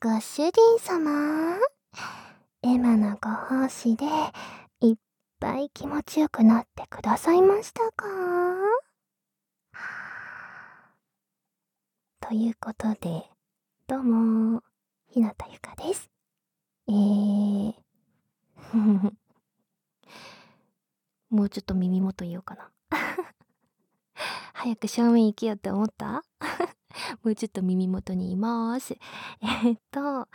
ご主人様エマのご奉仕でいっぱい気持ちよくなってくださいましたか？ということで、どうも、ひなたゆかです。えー、もうちょっと耳元言おうかな。早く正面行けよって思った？もうちょっと耳元にいます。え、っと、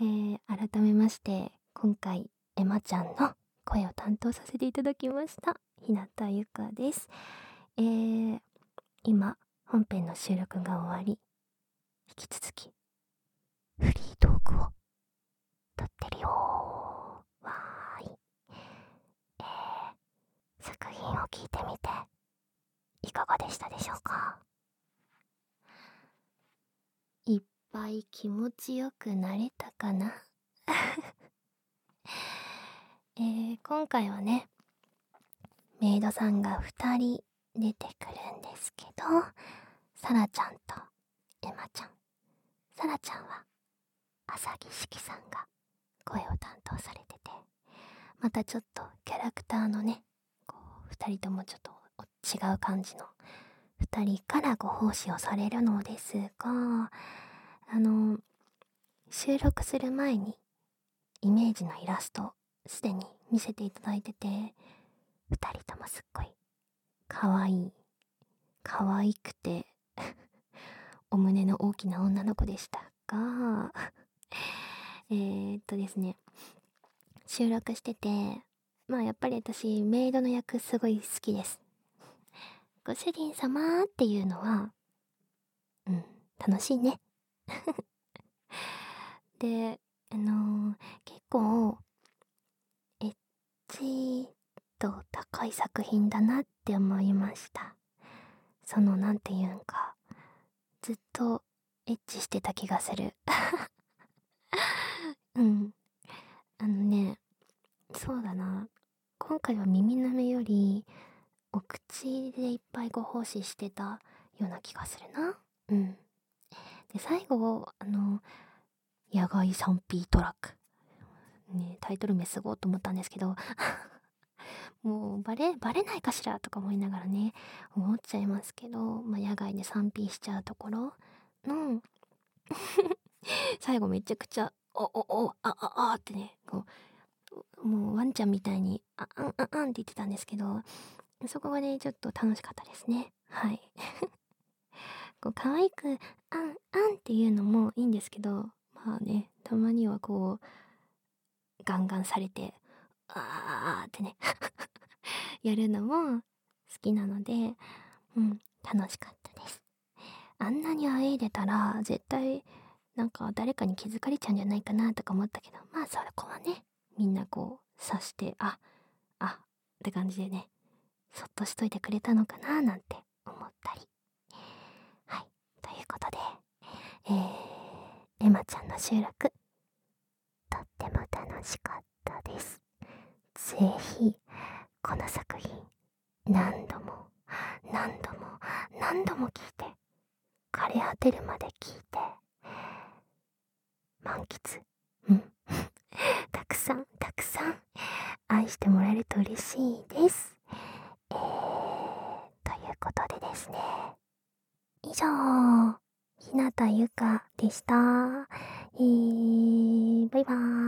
えー、改めまして、今回、エマちゃんの声を担当させていただきました、日向ゆかです。えー、今、本編の収録が終わり、引き続き、フリートークを撮ってるよ。わーい。えー、作品を聞いてみて、いかがでしたでしょうかいっぱい気持ちよくなれたかな えー、今回はね、メイドさんが2人出てくるんですけど、サラちゃんとエマちゃん。サラちゃんは、朝木式さんが声を担当されてて、またちょっとキャラクターのね、こう、2人ともちょっと違う感じの2人からご奉仕をされるのですが、あの、収録する前にイメージのイラストすでに見せていただいてて、2人ともすっごい可愛い、可愛くて お胸の大きな女の子でしたが、えっとですね、収録してて、まあやっぱり私メイドの役すごい好きです。ご主人様っていうのは、うん、楽しいね。で、あのー、結構、エッジ度高い作品だなって思いました。その、なんて言うんか、ずっとエッチしてた気がする。うん。あのね、そうだな。今回は耳なめより、お口でいっぱいご奉仕してたような気がするな。うん。で、最後、あの、野外 3P トラック。ね、タイトル名すごいと思ったんですけど、もうバレ、バレないかしらとか思いながらね、思っちゃいますけど、まあ、野外で 3P しちゃうところの 最後めちゃくちゃ、お、お、お、あ、あ、あってね、こう、もうワンちゃんみたいに、あ、あん、あん、あんって言ってたんですけど、そこがね、ちょっと楽しかったですね。はい。こう、可愛く、あん、あんっていうのもいいんですけど、まあね、たまにはこう、ガンガンされて、あーってね やるのも好きなので、うん、楽しかったです。あんなにあえいでたら、絶対、なんか誰かに気づかれちゃうんじゃないかなとか思ったけど、まあそこはね、みんなこう、刺して、あ、あ、って感じでね、そっとしといてくれたのかななんて思ったり。はい。ということで、えー、ちゃんの収録、とっても楽しかったです。ぜひ、この作品、何度も、何度も、何度も聞いて、枯れ果てるまで聞いて、満喫、うん。たくさん、たくさん、愛してもらえると嬉しいです。えー、ということでですね。以上、たゆかでした。えー、バイバーイ。